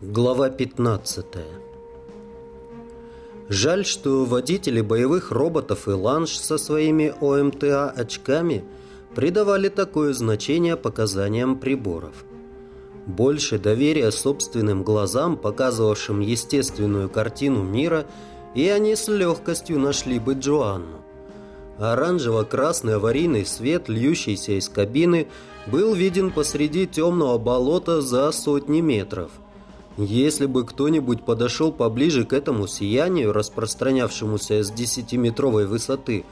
Глава 15 Жаль, что водители боевых роботов и ланж со своими ОМТА очками придавали такое значение показаниям приборов. Больше доверия собственным глазам, показывавшим естественную картину мира, и они с легкостью нашли бы Джоанну. Оранжево-красный аварийный свет, льющийся из кабины, был виден посреди темного болота за сотни метров – если бы кто-нибудь подошел поближе к этому сиянию, распространявшемуся с десятиметровой высоты,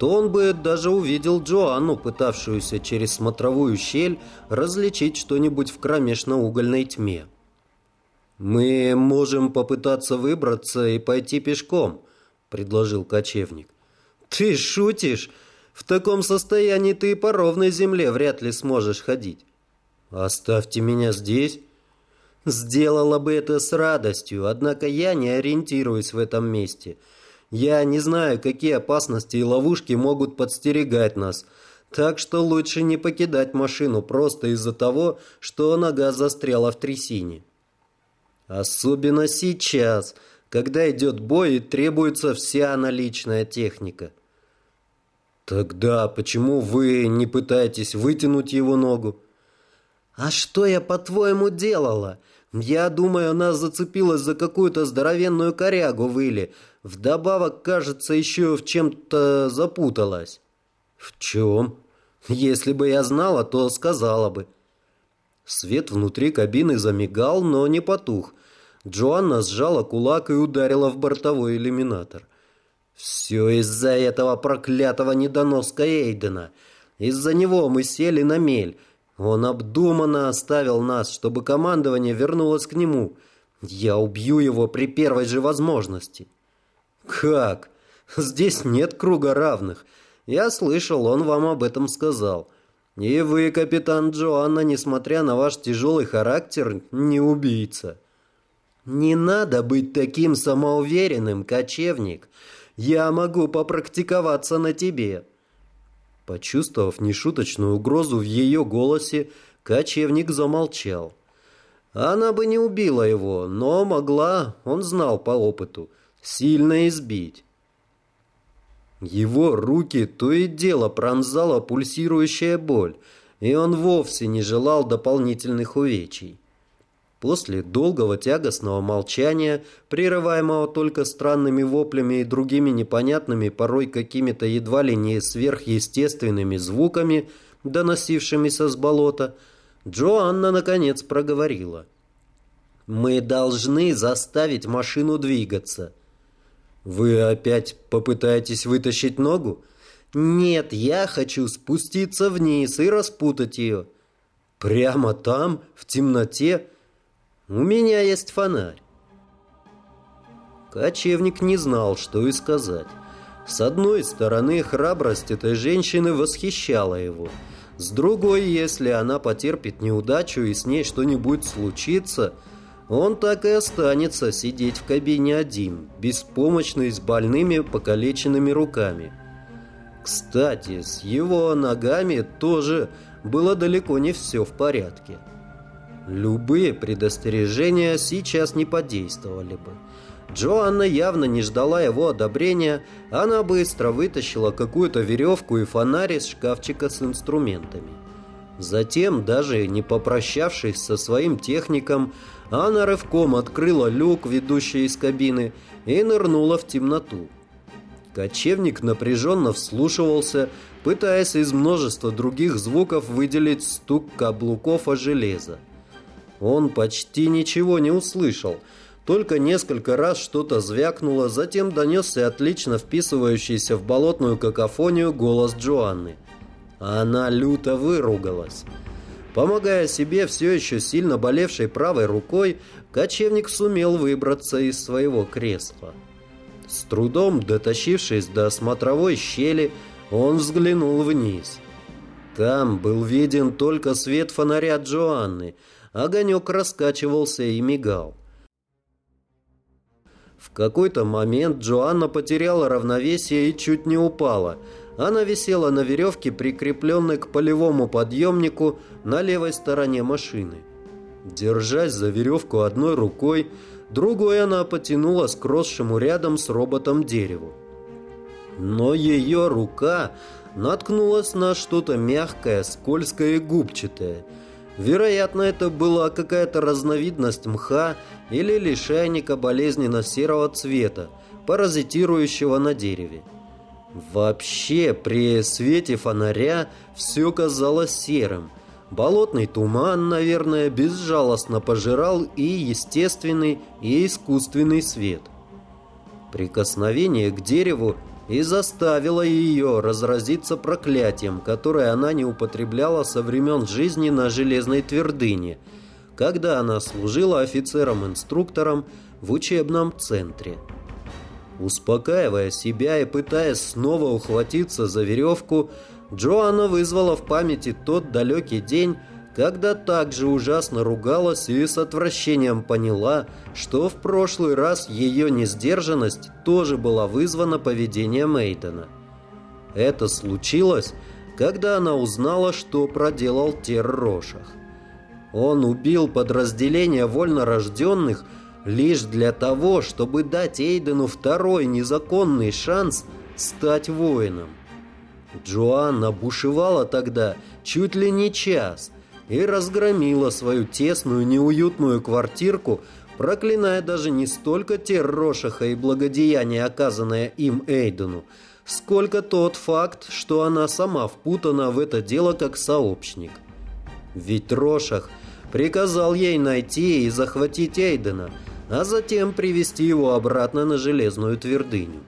то он бы даже увидел Джоанну, пытавшуюся через смотровую щель различить что-нибудь в кромешно-угольной тьме. «Мы можем попытаться выбраться и пойти пешком», — предложил кочевник. «Ты шутишь? В таком состоянии ты по ровной земле вряд ли сможешь ходить». «Оставьте меня здесь». Сделала бы это с радостью, однако я не ориентируюсь в этом месте. Я не знаю, какие опасности и ловушки могут подстерегать нас, так что лучше не покидать машину просто из-за того, что нога застряла в трясине. Особенно сейчас, когда идет бой и требуется вся наличная техника. Тогда почему вы не пытаетесь вытянуть его ногу? А что я, по-твоему, делала? Я думаю, она зацепилась за какую-то здоровенную корягу в иле. Вдобавок, кажется, еще в чем-то запуталась. В чем? Если бы я знала, то сказала бы. Свет внутри кабины замигал, но не потух. Джоанна сжала кулак и ударила в бортовой иллюминатор. Все из-за этого проклятого недоноска Эйдена. Из-за него мы сели на мель. Он обдуманно оставил нас, чтобы командование вернулось к нему. Я убью его при первой же возможности. Как? Здесь нет круга равных. Я слышал, он вам об этом сказал. И вы, капитан Джоанна, несмотря на ваш тяжелый характер, не убийца. Не надо быть таким самоуверенным, кочевник. Я могу попрактиковаться на тебе. Почувствовав нешуточную угрозу в ее голосе, кочевник замолчал. Она бы не убила его, но могла, он знал по опыту, сильно избить. Его руки то и дело пронзала пульсирующая боль, и он вовсе не желал дополнительных увечий. После долгого тягостного молчания, прерываемого только странными воплями и другими непонятными, порой какими-то едва ли не сверхъестественными звуками, доносившимися с болота, Джоанна наконец проговорила. «Мы должны заставить машину двигаться». «Вы опять попытаетесь вытащить ногу?» «Нет, я хочу спуститься вниз и распутать ее». «Прямо там, в темноте?» У меня есть фонарь. Кочевник не знал, что и сказать. С одной стороны, храбрость этой женщины восхищала его. С другой, если она потерпит неудачу и с ней что-нибудь случится, он так и останется сидеть в кабине один, беспомощный, с больными покалеченными руками. Кстати, с его ногами тоже было далеко не все в порядке. Любые предостережения сейчас не подействовали бы. Джоанна явно не ждала его одобрения, она быстро вытащила какую-то веревку и фонарь из шкафчика с инструментами. Затем, даже не попрощавшись со своим техником, она рывком открыла люк, ведущий из кабины, и нырнула в темноту. Кочевник напряженно вслушивался, пытаясь из множества других звуков выделить стук каблуков о железо. Он почти ничего не услышал, только несколько раз что-то звякнуло, затем донесся отлично вписывающийся в болотную какофонию голос Джоанны. Она люто выругалась. Помогая себе все еще сильно болевшей правой рукой, кочевник сумел выбраться из своего кресла. С трудом дотащившись до смотровой щели, он взглянул вниз. Там был виден только свет фонаря Джоанны – огонек раскачивался и мигал. В какой-то момент Джоанна потеряла равновесие и чуть не упала. Она висела на веревке, прикрепленной к полевому подъемнику на левой стороне машины. Держась за веревку одной рукой, другой она потянула к росшему рядом с роботом дереву. Но ее рука наткнулась на что-то мягкое, скользкое и губчатое. Вероятно, это была какая-то разновидность мха или лишайника болезненно-серого цвета, паразитирующего на дереве. Вообще, при свете фонаря все казалось серым. Болотный туман, наверное, безжалостно пожирал и естественный, и искусственный свет. Прикосновение к дереву и заставило ее разразиться проклятием, которое она не употребляла со времен жизни на железной твердыне, когда она служила офицером-инструктором в учебном центре. Успокаивая себя и пытаясь снова ухватиться за веревку, Джоанна вызвала в памяти тот далекий день, когда так же ужасно ругалась и с отвращением поняла, что в прошлый раз ее несдержанность тоже была вызвана поведением Эйдена. Это случилось, когда она узнала, что проделал Террошах. Он убил подразделение вольнорожденных лишь для того, чтобы дать Эйдену второй незаконный шанс стать воином. Джоанна бушевала тогда чуть ли не час и разгромила свою тесную неуютную квартирку, проклиная даже не столько Террошаха и благодеяние, оказанное им Эйдену, сколько тот факт, что она сама впутана в это дело как сообщник. Ведь Рошах приказал ей найти и захватить Эйдена, а затем привести его обратно на железную твердыню.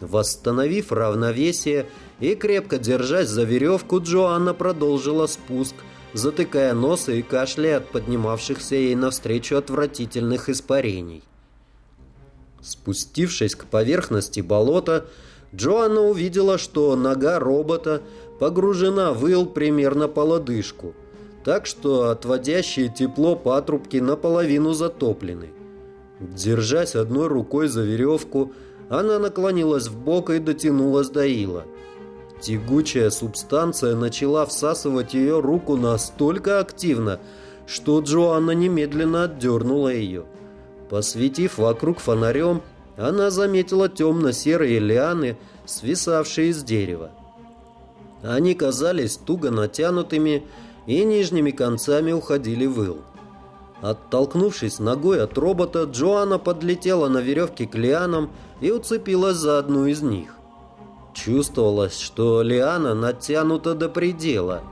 Восстановив равновесие и крепко держась за веревку, Джоанна продолжила спуск, затыкая нос и кашляя от поднимавшихся ей навстречу отвратительных испарений. Спустившись к поверхности болота, Джоанна увидела, что нога робота погружена в ил примерно по лодыжку, так что отводящие тепло патрубки наполовину затоплены. Держась одной рукой за веревку, она наклонилась в бок и дотянулась до ила. Тягучая субстанция начала всасывать ее руку настолько активно, что Джоанна немедленно отдернула ее. Посветив вокруг фонарем, она заметила темно-серые лианы, свисавшие из дерева. Они казались туго натянутыми и нижними концами уходили в ил. Оттолкнувшись ногой от робота, Джоанна подлетела на веревке к лианам и уцепилась за одну из них. Чувствовалось, что лиана натянута до предела.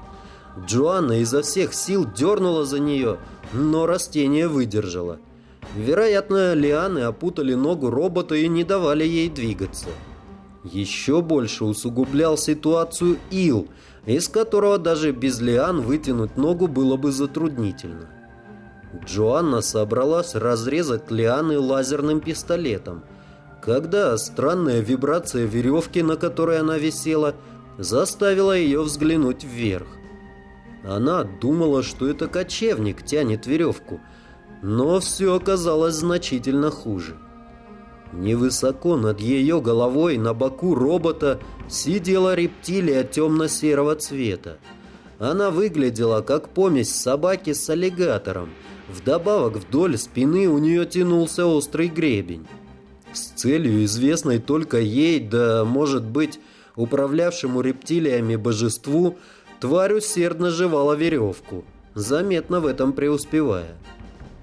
Джоанна изо всех сил дернула за нее, но растение выдержало. Вероятно, лианы опутали ногу робота и не давали ей двигаться. Еще больше усугублял ситуацию ил, из которого даже без лиан вытянуть ногу было бы затруднительно. Джоанна собралась разрезать лианы лазерным пистолетом, когда странная вибрация веревки, на которой она висела, заставила ее взглянуть вверх. Она думала, что это кочевник тянет веревку, но все оказалось значительно хуже. Невысоко над ее головой на боку робота сидела рептилия темно-серого цвета. Она выглядела как помесь собаки с аллигатором – Вдобавок вдоль спины у нее тянулся острый гребень. С целью, известной только ей, да, может быть, управлявшему рептилиями божеству, тварь усердно жевала веревку, заметно в этом преуспевая.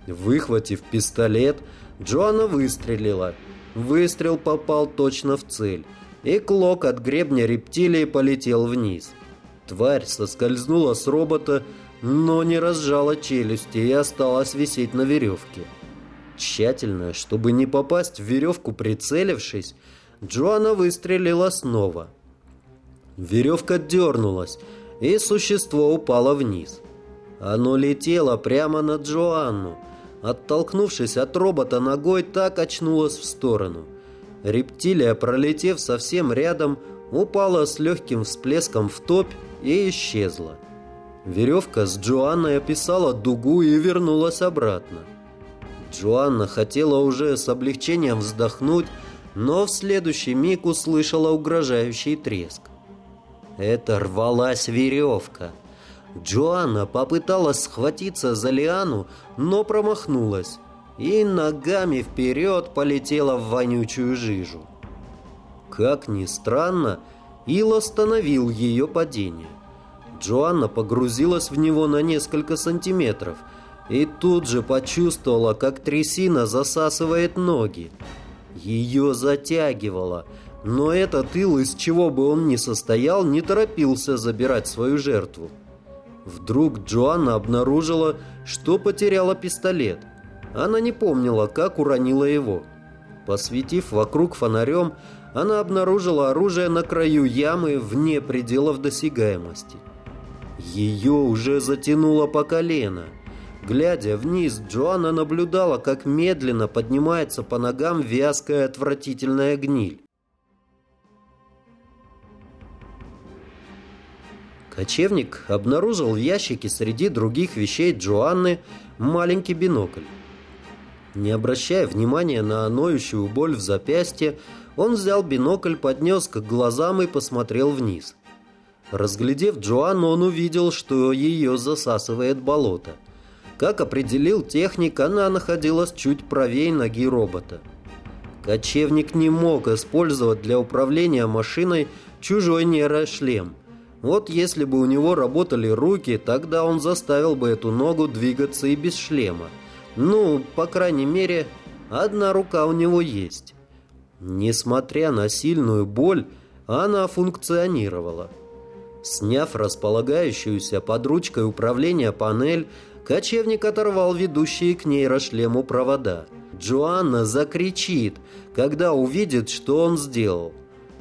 Выхватив пистолет, Джоанна выстрелила. Выстрел попал точно в цель, и клок от гребня рептилии полетел вниз. Тварь соскользнула с робота, но не разжала челюсти и осталась висеть на веревке. Тщательно, чтобы не попасть в веревку прицелившись, Джоанна выстрелила снова. Веревка дернулась, и существо упало вниз. Оно летело прямо на Джоанну. Оттолкнувшись от робота ногой, так очнулась в сторону. Рептилия, пролетев совсем рядом, упала с легким всплеском в топь и исчезла. Веревка с Джоанной описала дугу и вернулась обратно. Джоанна хотела уже с облегчением вздохнуть, но в следующий миг услышала угрожающий треск. Это рвалась веревка. Джоанна попыталась схватиться за лиану, но промахнулась и ногами вперед полетела в вонючую жижу. Как ни странно, Ил остановил ее падение. Джоанна погрузилась в него на несколько сантиметров и тут же почувствовала, как трясина засасывает ноги. Ее затягивало, но этот ил, из чего бы он ни состоял, не торопился забирать свою жертву. Вдруг Джоанна обнаружила, что потеряла пистолет. Она не помнила, как уронила его. Посветив вокруг фонарем, она обнаружила оружие на краю ямы вне пределов досягаемости. Ее уже затянуло по колено. Глядя вниз, Джоанна наблюдала, как медленно поднимается по ногам вязкая отвратительная гниль. Кочевник обнаружил в ящике среди других вещей Джоанны маленький бинокль. Не обращая внимания на ноющую боль в запястье, он взял бинокль, поднес к глазам и посмотрел вниз. Разглядев Джоанну, он увидел, что ее засасывает болото. Как определил техник, она находилась чуть правее ноги робота. Кочевник не мог использовать для управления машиной чужой нейрошлем. Вот если бы у него работали руки, тогда он заставил бы эту ногу двигаться и без шлема. Ну, по крайней мере, одна рука у него есть. Несмотря на сильную боль, она функционировала. Сняв располагающуюся под ручкой управления панель, кочевник оторвал ведущие к нейрошлему провода. Джоанна закричит, когда увидит, что он сделал.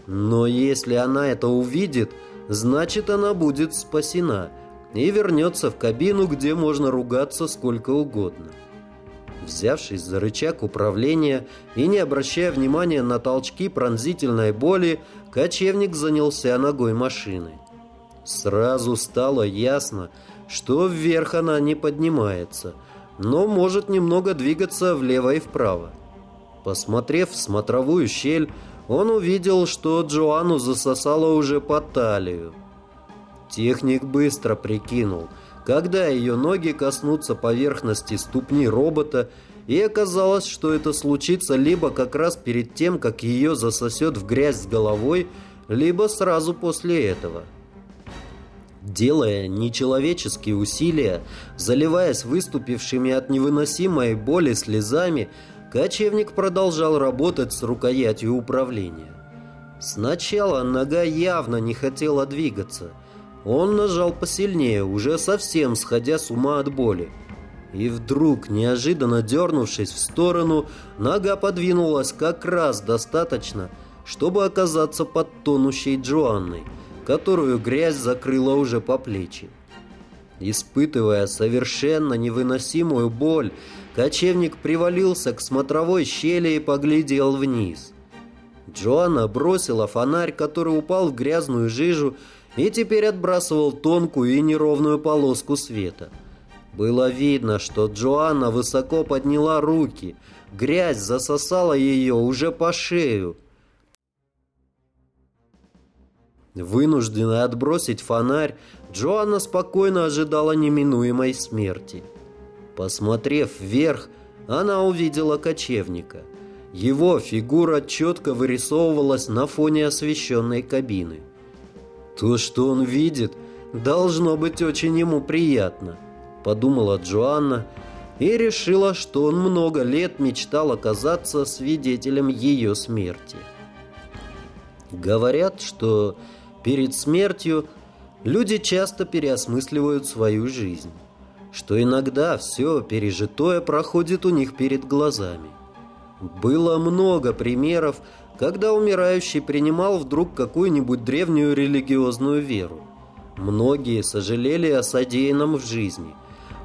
Но если она это увидит, значит она будет спасена и вернется в кабину, где можно ругаться сколько угодно. Взявшись за рычаг управления и не обращая внимания на толчки пронзительной боли, кочевник занялся ногой машины. Сразу стало ясно, что вверх она не поднимается, но может немного двигаться влево и вправо. Посмотрев в смотровую щель, он увидел, что Джоанну засосало уже по талию. Техник быстро прикинул, когда ее ноги коснутся поверхности ступни робота, и оказалось, что это случится либо как раз перед тем, как ее засосет в грязь с головой, либо сразу после этого. Делая нечеловеческие усилия, заливаясь выступившими от невыносимой боли слезами, Кочевник продолжал работать с рукоятью управления. Сначала нога явно не хотела двигаться. Он нажал посильнее, уже совсем сходя с ума от боли. И вдруг, неожиданно дернувшись в сторону, нога подвинулась как раз достаточно, чтобы оказаться под тонущей Джоанной, которую грязь закрыла уже по плечи. Испытывая совершенно невыносимую боль, Кочевник привалился к смотровой щели и поглядел вниз. Джоанна бросила фонарь, который упал в грязную жижу, и теперь отбрасывал тонкую и неровную полоску света. Было видно, что Джоанна высоко подняла руки. Грязь засосала ее уже по шею. Вынужденная отбросить фонарь, Джоанна спокойно ожидала неминуемой смерти. Посмотрев вверх, она увидела кочевника. Его фигура четко вырисовывалась на фоне освещенной кабины. То, что он видит, должно быть очень ему приятно, подумала Джоанна и решила, что он много лет мечтал оказаться свидетелем ее смерти. Говорят, что перед смертью люди часто переосмысливают свою жизнь что иногда все пережитое проходит у них перед глазами. Было много примеров, когда умирающий принимал вдруг какую-нибудь древнюю религиозную веру. Многие сожалели о содеянном в жизни.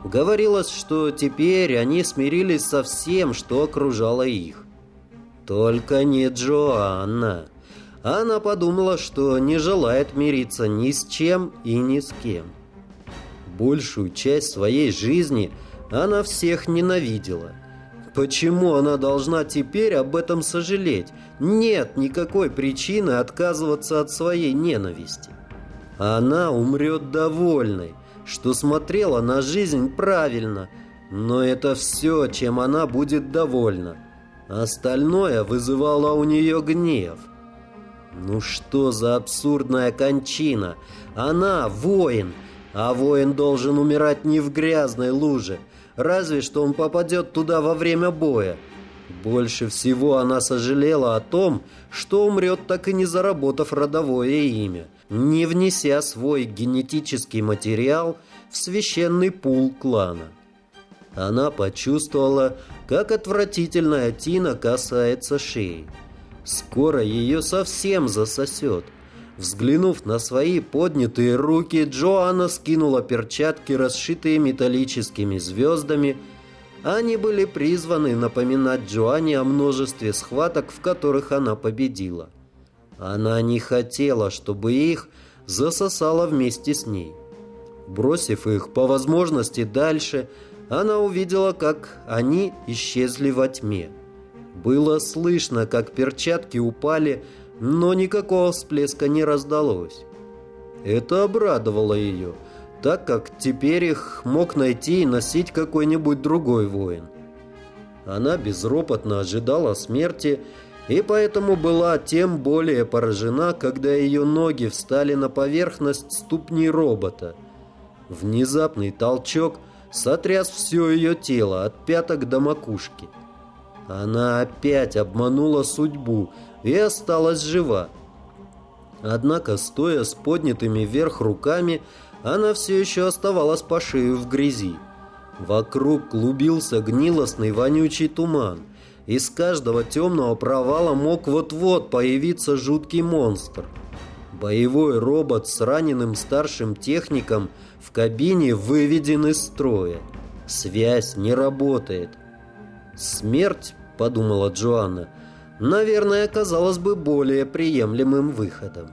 Говорилось, что теперь они смирились со всем, что окружало их. Только не Джоанна. Она подумала, что не желает мириться ни с чем и ни с кем. Большую часть своей жизни она всех ненавидела. Почему она должна теперь об этом сожалеть? Нет никакой причины отказываться от своей ненависти. Она умрет довольной, что смотрела на жизнь правильно, но это все, чем она будет довольна. Остальное вызывало у нее гнев. Ну что за абсурдная кончина? Она воин, а воин должен умирать не в грязной луже, разве что он попадет туда во время боя. Больше всего она сожалела о том, что умрет, так и не заработав родовое имя, не внеся свой генетический материал в священный пул клана. Она почувствовала, как отвратительная тина касается шеи. Скоро ее совсем засосет. Взглянув на свои поднятые руки, Джоанна скинула перчатки, расшитые металлическими звездами. Они были призваны напоминать Джоанне о множестве схваток, в которых она победила. Она не хотела, чтобы их засосало вместе с ней. Бросив их по возможности дальше, она увидела, как они исчезли во тьме. Было слышно, как перчатки упали, но никакого всплеска не раздалось. Это обрадовало ее, так как теперь их мог найти и носить какой-нибудь другой воин. Она безропотно ожидала смерти и поэтому была тем более поражена, когда ее ноги встали на поверхность ступни робота. Внезапный толчок сотряс все ее тело от пяток до макушки. Она опять обманула судьбу и осталась жива. Однако, стоя с поднятыми вверх руками, она все еще оставалась по шею в грязи. Вокруг клубился гнилостный вонючий туман. Из каждого темного провала мог вот-вот появиться жуткий монстр. Боевой робот с раненым старшим техником в кабине выведен из строя. Связь не работает. Смерть, подумала Джоанна, наверное, казалось бы более приемлемым выходом.